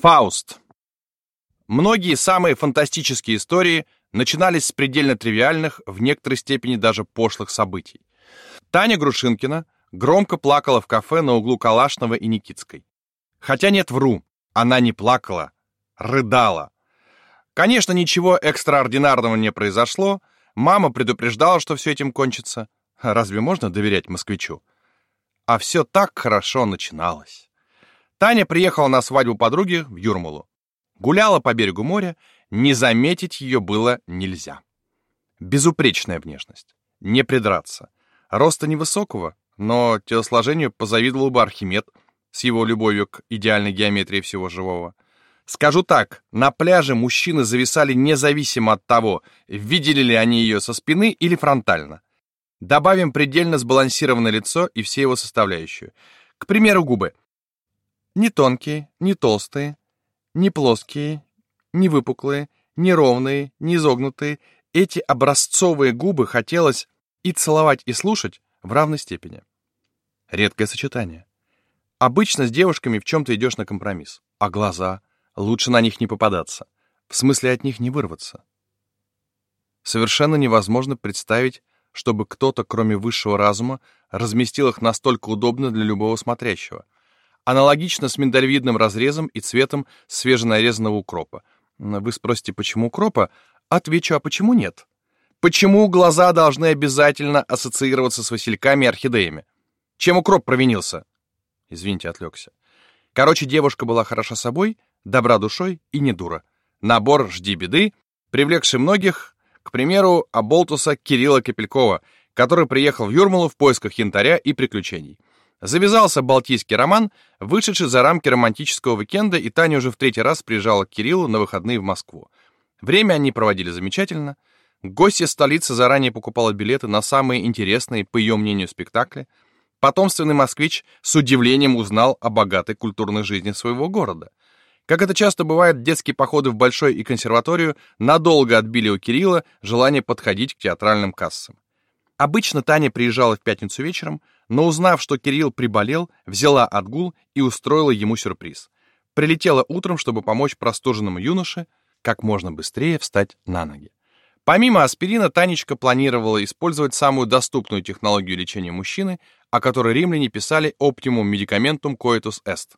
Фауст. Многие самые фантастические истории начинались с предельно тривиальных, в некоторой степени даже пошлых событий. Таня Грушинкина громко плакала в кафе на углу Калашного и Никитской. Хотя нет, вру, она не плакала, рыдала. Конечно, ничего экстраординарного не произошло, мама предупреждала, что все этим кончится. Разве можно доверять москвичу? А все так хорошо начиналось. Таня приехала на свадьбу подруги в Юрмалу. Гуляла по берегу моря, не заметить ее было нельзя. Безупречная внешность, не придраться. Роста невысокого, но телосложению позавидовал бы Архимед с его любовью к идеальной геометрии всего живого. Скажу так, на пляже мужчины зависали независимо от того, видели ли они ее со спины или фронтально. Добавим предельно сбалансированное лицо и все его составляющие. К примеру, губы — не тонкие, не толстые, не плоские, не выпуклые, не ровные, не изогнутые. Эти образцовые губы хотелось и целовать, и слушать в равной степени. Редкое сочетание. Обычно с девушками в чем-то идешь на компромисс. А глаза? Лучше на них не попадаться. В смысле от них не вырваться. Совершенно невозможно представить, чтобы кто-то, кроме высшего разума, разместил их настолько удобно для любого смотрящего. Аналогично с миндалевидным разрезом и цветом свеженарезанного укропа. Вы спросите, почему укропа? Отвечу, а почему нет? Почему глаза должны обязательно ассоциироваться с васильками и орхидеями? Чем укроп провинился? Извините, отвлекся. Короче, девушка была хороша собой, добра душой и не дура. Набор «Жди беды», привлекший многих, к примеру, Аболтуса Кирилла Капелькова, который приехал в Юрмалу в поисках янтаря и приключений. Завязался балтийский роман, вышедший за рамки романтического уикенда, и Таня уже в третий раз приезжала к Кириллу на выходные в Москву. Время они проводили замечательно. Гостья столицы заранее покупала билеты на самые интересные, по ее мнению, спектакли. Потомственный москвич с удивлением узнал о богатой культурной жизни своего города. Как это часто бывает, детские походы в Большой и консерваторию надолго отбили у Кирилла желание подходить к театральным кассам. Обычно Таня приезжала в пятницу вечером, но узнав, что Кирилл приболел, взяла отгул и устроила ему сюрприз. Прилетела утром, чтобы помочь простуженному юноше как можно быстрее встать на ноги. Помимо аспирина, Танечка планировала использовать самую доступную технологию лечения мужчины, о которой римляне писали «Optimum medicamentum coitus est».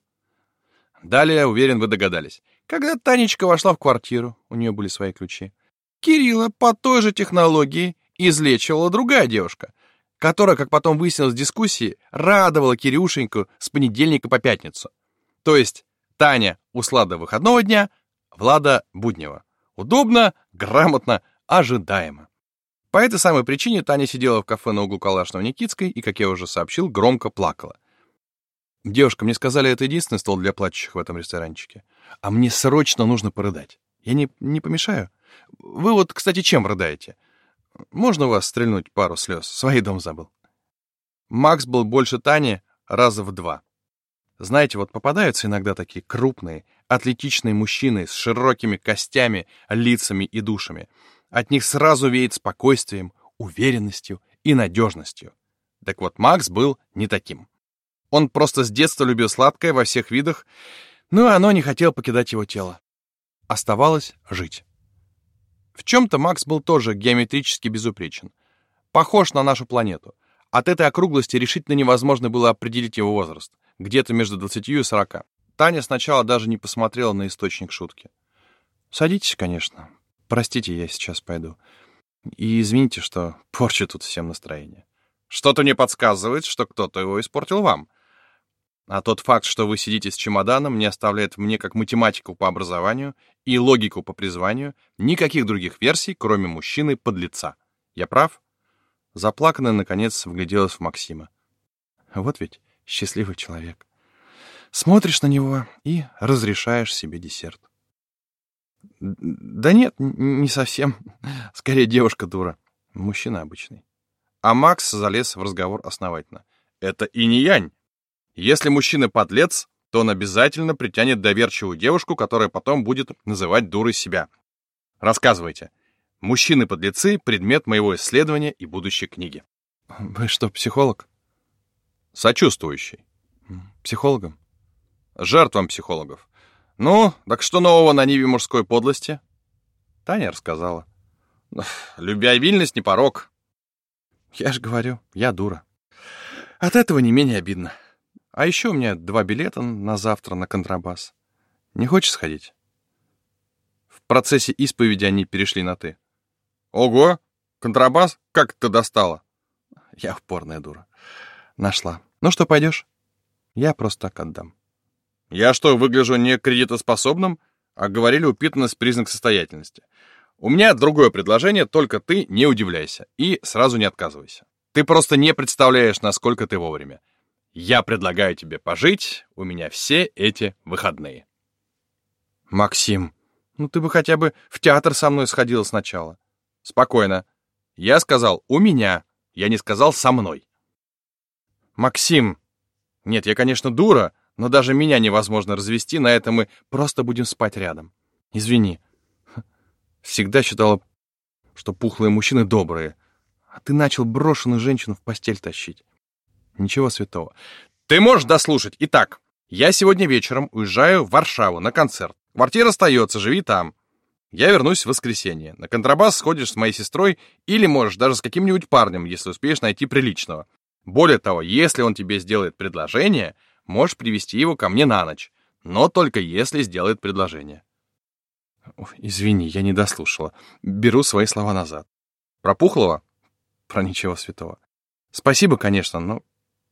Далее, уверен, вы догадались. Когда Танечка вошла в квартиру, у нее были свои ключи, Кирилла по той же технологии излечивала другая девушка, которая, как потом выяснилось в дискуссии, радовала Кирюшеньку с понедельника по пятницу. То есть Таня услада выходного дня, Влада буднего. Удобно, грамотно, ожидаемо. По этой самой причине Таня сидела в кафе на углу Калашного-Никитской и, как я уже сообщил, громко плакала. «Девушка, мне сказали, это единственный стол для плачущих в этом ресторанчике. А мне срочно нужно порыдать. Я не, не помешаю? Вы вот, кстати, чем рыдаете? Можно у вас стрельнуть пару слез? Свои дом забыл. Макс был больше Тани раза в два. Знаете, вот попадаются иногда такие крупные, атлетичные мужчины с широкими костями, лицами и душами. От них сразу веет спокойствием, уверенностью и надежностью. Так вот, Макс был не таким. Он просто с детства любил сладкое во всех видах, но оно не хотел покидать его тело. Оставалось жить. В чем-то Макс был тоже геометрически безупречен. Похож на нашу планету. От этой округлости решительно невозможно было определить его возраст. Где-то между 20 и 40. Таня сначала даже не посмотрела на источник шутки. «Садитесь, конечно. Простите, я сейчас пойду. И извините, что порчу тут всем настроение». «Что-то мне подсказывает, что кто-то его испортил вам. А тот факт, что вы сидите с чемоданом, не оставляет мне как математику по образованию и логику по призванию никаких других версий, кроме мужчины под лица. Я прав? Заплаканная, наконец, вгляделась в Максима. Вот ведь счастливый человек. Смотришь на него и разрешаешь себе десерт. Да нет, не совсем. Скорее, девушка дура. Мужчина обычный. А Макс залез в разговор основательно. Это и не янь. Если мужчина подлец, то он обязательно притянет доверчивую девушку, которая потом будет называть дурой себя. Рассказывайте. Мужчины-подлецы — предмет моего исследования и будущей книги. Вы что, психолог? Сочувствующий. Психологом? Жертвам психологов. Ну, так что нового на Ниве мужской подлости? Таня рассказала. Любвеобильность не порог. Я же говорю, я дура. От этого не менее обидно. А еще у меня два билета на завтра на контрабас. Не хочешь сходить? В процессе исповеди они перешли на «ты». Ого! Контрабас? Как ты достала? Я упорная дура. Нашла. Ну что, пойдешь? Я просто так отдам. Я что, выгляжу не кредитоспособным? А говорили, упитанность — признак состоятельности. У меня другое предложение, только ты не удивляйся и сразу не отказывайся. Ты просто не представляешь, насколько ты вовремя. Я предлагаю тебе пожить у меня все эти выходные. Максим, ну ты бы хотя бы в театр со мной сходила сначала. Спокойно. Я сказал «у меня», я не сказал «со мной». Максим, нет, я, конечно, дура, но даже меня невозможно развести, на это мы просто будем спать рядом. Извини. Всегда считала, что пухлые мужчины добрые, а ты начал брошенную женщину в постель тащить. Ничего святого. Ты можешь дослушать. Итак, я сегодня вечером уезжаю в Варшаву на концерт. Квартира остается, живи там. Я вернусь в воскресенье. На контрабас сходишь с моей сестрой или можешь даже с каким-нибудь парнем, если успеешь найти приличного. Более того, если он тебе сделает предложение, можешь привести его ко мне на ночь. Но только если сделает предложение. Ой, извини, я не дослушала. Беру свои слова назад. Про Пухлого? Про ничего святого. Спасибо, конечно, но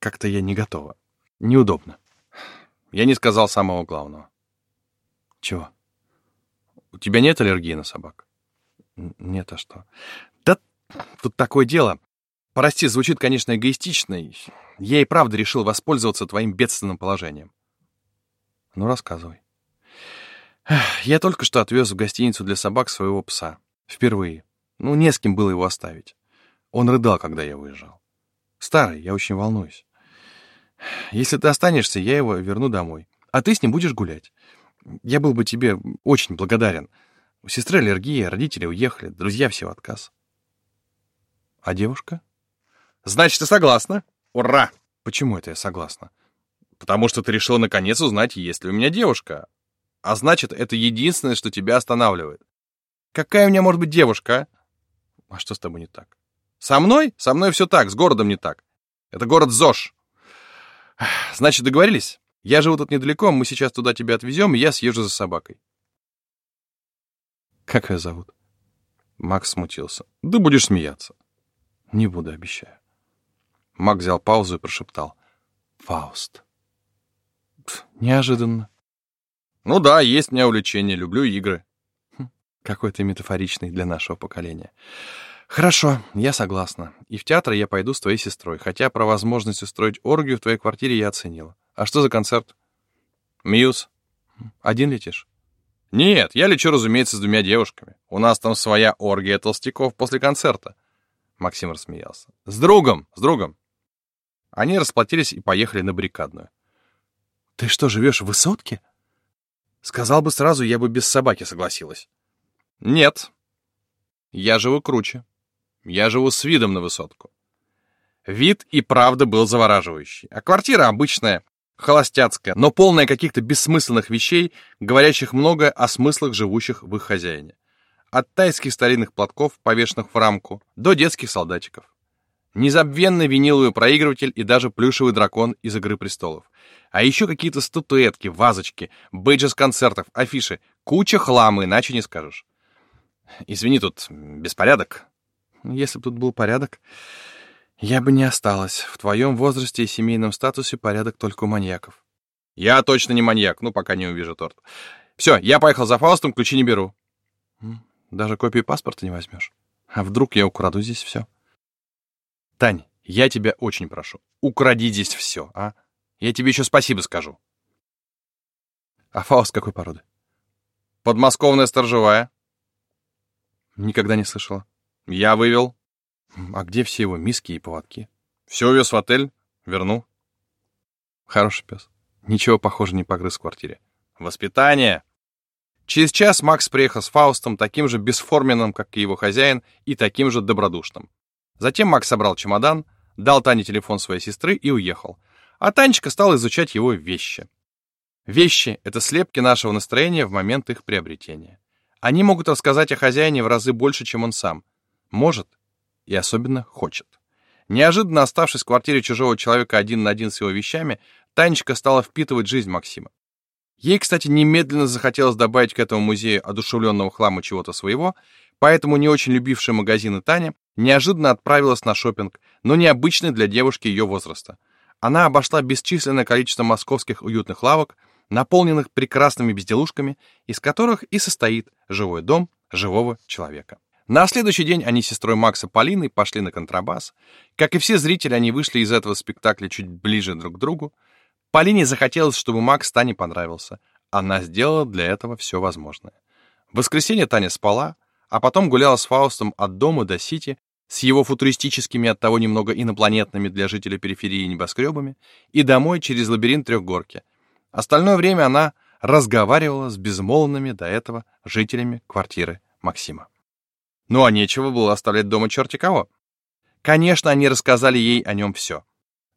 как-то я не готова. Неудобно. Я не сказал самого главного. Чего? У тебя нет аллергии на собак? Нет, а что? Да тут такое дело. Прости, звучит, конечно, эгоистично. Я и правда решил воспользоваться твоим бедственным положением. Ну, рассказывай. Я только что отвез в гостиницу для собак своего пса. Впервые. Ну, не с кем было его оставить. Он рыдал, когда я уезжал. Старый, я очень волнуюсь. Если ты останешься, я его верну домой. А ты с ним будешь гулять. Я был бы тебе очень благодарен. У сестры аллергия, родители уехали, друзья все в отказ. А девушка? Значит, ты согласна? Ура! Почему это я согласна? Потому что ты решила наконец узнать, есть ли у меня девушка. А значит, это единственное, что тебя останавливает. Какая у меня может быть девушка, а? А что с тобой не так? Со мной? Со мной все так, с городом не так. Это город ЗОЖ. Значит, договорились? Я живу тут недалеко, мы сейчас туда тебя отвезем, и я съезжу за собакой. Как ее зовут? Макс смутился. Да будешь смеяться. Не буду, обещаю. Макс взял паузу и прошептал. Фауст. Неожиданно. Ну да, есть у меня увлечение, люблю игры. Хм, какой ты метафоричный для нашего поколения. Хорошо, я согласна. И в театр я пойду с твоей сестрой, хотя про возможность устроить оргию в твоей квартире я оценила. А что за концерт? Мьюз. Один летишь? Нет, я лечу, разумеется, с двумя девушками. У нас там своя оргия толстяков после концерта. Максим рассмеялся. С другом, с другом. Они расплатились и поехали на баррикадную. Ты что, живешь в высотке? Сказал бы сразу, я бы без собаки согласилась. Нет. Я живу круче. Я живу с видом на высотку. Вид и правда был завораживающий. А квартира обычная, холостяцкая, но полная каких-то бессмысленных вещей, говорящих многое о смыслах, живущих в их хозяине. От тайских старинных платков, повешенных в рамку, до детских солдатиков. Незабвенный виниловый проигрыватель и даже плюшевый дракон из «Игры престолов». А еще какие-то статуэтки, вазочки, бейджи с концертов, афиши. Куча хлама, иначе не скажешь. Извини, тут беспорядок. Если бы тут был порядок, я бы не осталась. В твоем возрасте и семейном статусе порядок только у маньяков. Я точно не маньяк, ну, пока не увижу торт. Все, я поехал за Фаустом, ключи не беру. Даже копию паспорта не возьмешь. А вдруг я украду здесь все? Тань, я тебя очень прошу, укради здесь все, а? Я тебе еще спасибо скажу. А Фауст какой породы? Подмосковная сторожевая. Никогда не слышала. Я вывел. А где все его миски и поводки? Все увез в отель, верну. Хороший пес. Ничего, похоже, не погрыз в квартире. Воспитание! Через час Макс приехал с Фаустом, таким же бесформенным, как и его хозяин, и таким же добродушным. Затем Макс собрал чемодан, дал Тане телефон своей сестры и уехал. А Танечка стала изучать его вещи. Вещи — это слепки нашего настроения в момент их приобретения. Они могут рассказать о хозяине в разы больше, чем он сам. Может и особенно хочет. Неожиданно оставшись в квартире чужого человека один на один с его вещами, Танечка стала впитывать жизнь Максима. Ей, кстати, немедленно захотелось добавить к этому музею одушевленного хлама чего-то своего, поэтому не очень любившая магазины Таня неожиданно отправилась на шопинг, но необычный для девушки ее возраста. Она обошла бесчисленное количество московских уютных лавок, наполненных прекрасными безделушками, из которых и состоит живой дом живого человека. На следующий день они с сестрой Макса Полиной пошли на контрабас. Как и все зрители, они вышли из этого спектакля чуть ближе друг к другу. Полине захотелось, чтобы Макс Тане понравился. Она сделала для этого все возможное. В воскресенье Таня спала, а потом гуляла с Фаустом от дома до Сити, с его футуристическими, оттого немного инопланетными для жителей периферии небоскребами, и домой через лабиринт Трехгорки. Остальное время она разговаривала с безмолвными до этого жителями квартиры Максима. Ну а нечего было оставлять дома черти кого. Конечно, они рассказали ей о нем все.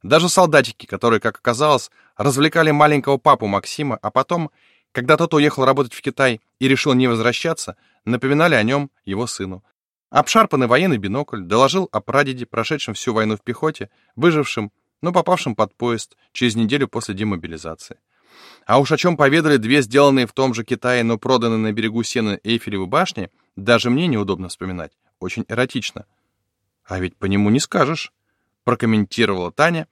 Даже солдатики, которые, как оказалось, развлекали маленького папу Максима, а потом, когда тот уехал работать в Китай и решил не возвращаться, напоминали о нем его сыну. Обшарпанный военный бинокль доложил о прадеде, прошедшем всю войну в пехоте, выжившем, но попавшем под поезд через неделю после демобилизации. А уж о чем поведали две сделанные в том же Китае, но проданные на берегу Сены Эйфелевы башни, даже мне неудобно вспоминать. Очень эротично. А ведь по нему не скажешь, прокомментировала Таня.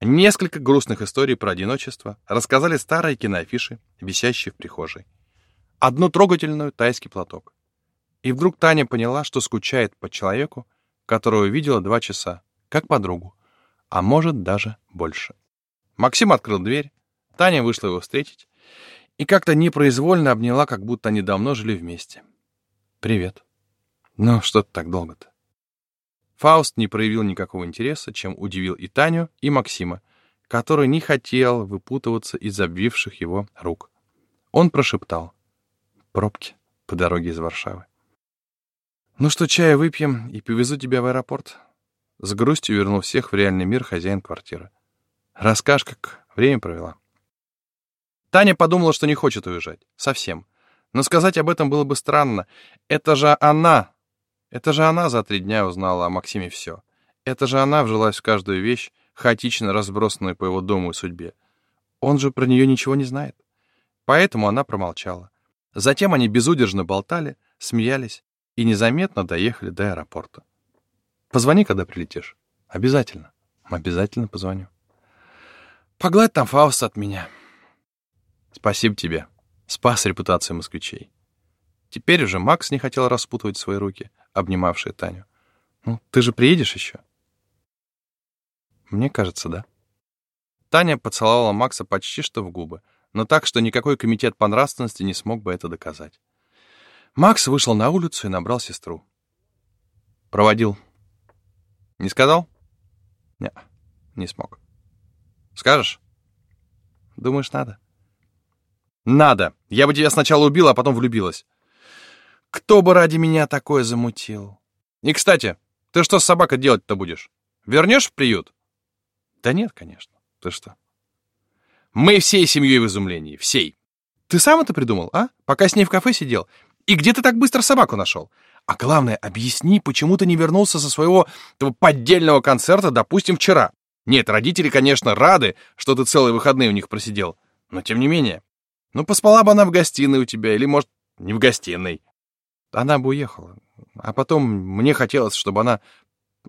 Несколько грустных историй про одиночество рассказали старые киноафиши, висящие в прихожей. Одну трогательную тайский платок. И вдруг Таня поняла, что скучает по человеку, которого видела два часа, как подругу, а может даже больше. Максим открыл дверь, Таня вышла его встретить и как-то непроизвольно обняла, как будто они давно жили вместе. «Привет». «Ну, что ты так долго-то?» Фауст не проявил никакого интереса, чем удивил и Таню, и Максима, который не хотел выпутываться из обвивших его рук. Он прошептал. «Пробки по дороге из Варшавы». «Ну что, чая выпьем и повезу тебя в аэропорт?» С грустью вернул всех в реальный мир хозяин квартиры. «Расскажешь, как время провела». Таня подумала, что не хочет уезжать. Совсем. Но сказать об этом было бы странно. Это же она... Это же она за три дня узнала о Максиме все. Это же она вжилась в каждую вещь, хаотично разбросанную по его дому и судьбе. Он же про нее ничего не знает. Поэтому она промолчала. Затем они безудержно болтали, смеялись и незаметно доехали до аэропорта. «Позвони, когда прилетишь. Обязательно. Обязательно позвоню. Погладь там Фауста от меня. Спасибо тебе спас репутацию москвичей. Теперь уже Макс не хотел распутывать свои руки, обнимавшие Таню. «Ну, ты же приедешь еще?» «Мне кажется, да». Таня поцеловала Макса почти что в губы, но так, что никакой комитет по нравственности не смог бы это доказать. Макс вышел на улицу и набрал сестру. «Проводил». «Не сказал?» «Не, не смог». «Скажешь?» «Думаешь, надо?» Надо. Я бы тебя сначала убила, а потом влюбилась. Кто бы ради меня такое замутил? И, кстати, ты что с собакой делать-то будешь? Вернешь в приют? Да нет, конечно. Ты что? Мы всей семьей в изумлении. Всей. Ты сам это придумал, а? Пока с ней в кафе сидел. И где ты так быстро собаку нашел? А главное, объясни, почему ты не вернулся со своего этого поддельного концерта, допустим, вчера. Нет, родители, конечно, рады, что ты целые выходные у них просидел. Но тем не менее. Ну, поспала бы она в гостиной у тебя, или, может, не в гостиной. Она бы уехала. А потом мне хотелось, чтобы она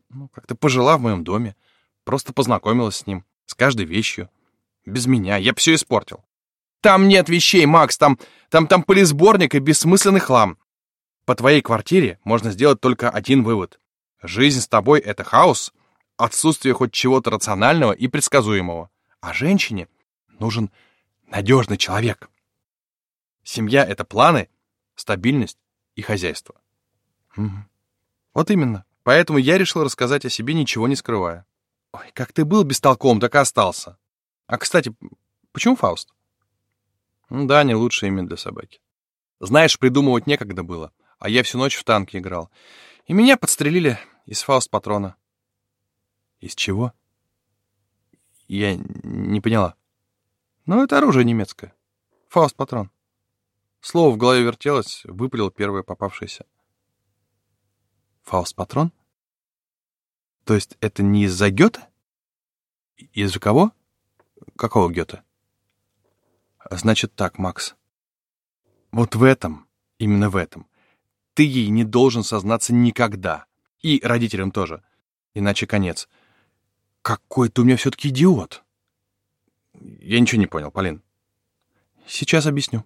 ну, как-то пожила в моем доме, просто познакомилась с ним, с каждой вещью. Без меня. Я все испортил. Там нет вещей, Макс, там, там, там полисборник и бессмысленный хлам. По твоей квартире можно сделать только один вывод. Жизнь с тобой — это хаос, отсутствие хоть чего-то рационального и предсказуемого. А женщине нужен надежный человек. Семья — это планы, стабильность и хозяйство. Угу. Вот именно. Поэтому я решил рассказать о себе, ничего не скрывая. Ой, как ты был бестолком, так и остался. А, кстати, почему Фауст? Ну да, не лучшее имя для собаки. Знаешь, придумывать некогда было, а я всю ночь в танки играл. И меня подстрелили из Фауст-патрона. Из чего? Я не поняла. Ну, это оружие немецкое. Фауст Патрон. Слово в голове вертелось, выпалил первое попавшееся. Фауст Патрон? То есть это не из-за Гёте? Из-за кого? Какого Гёте? Значит так, Макс. Вот в этом, именно в этом, ты ей не должен сознаться никогда. И родителям тоже. Иначе конец. Какой ты у меня все-таки идиот. Я ничего не понял, Полин. Сейчас объясню.